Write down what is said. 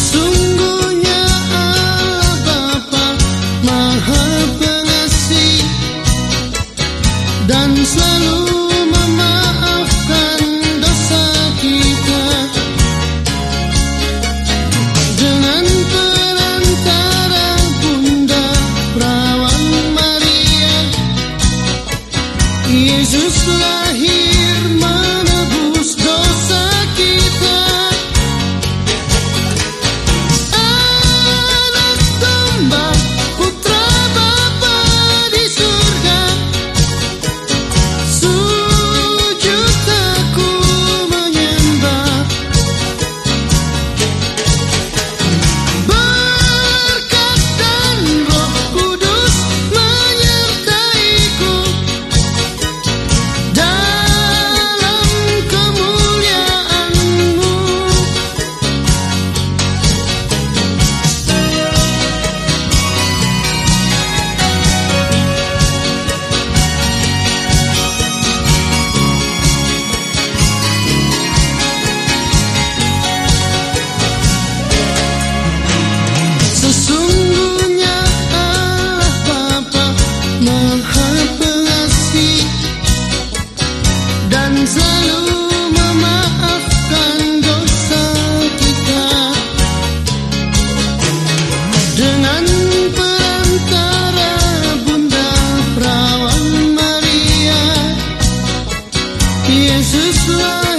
Sungguhnya Sesungguhnya Bapa Maha Pengasih dan selalu memaafkan dosa kita. Dengan perantara Bunda Perawan Maria Yesus lahir Yesus love.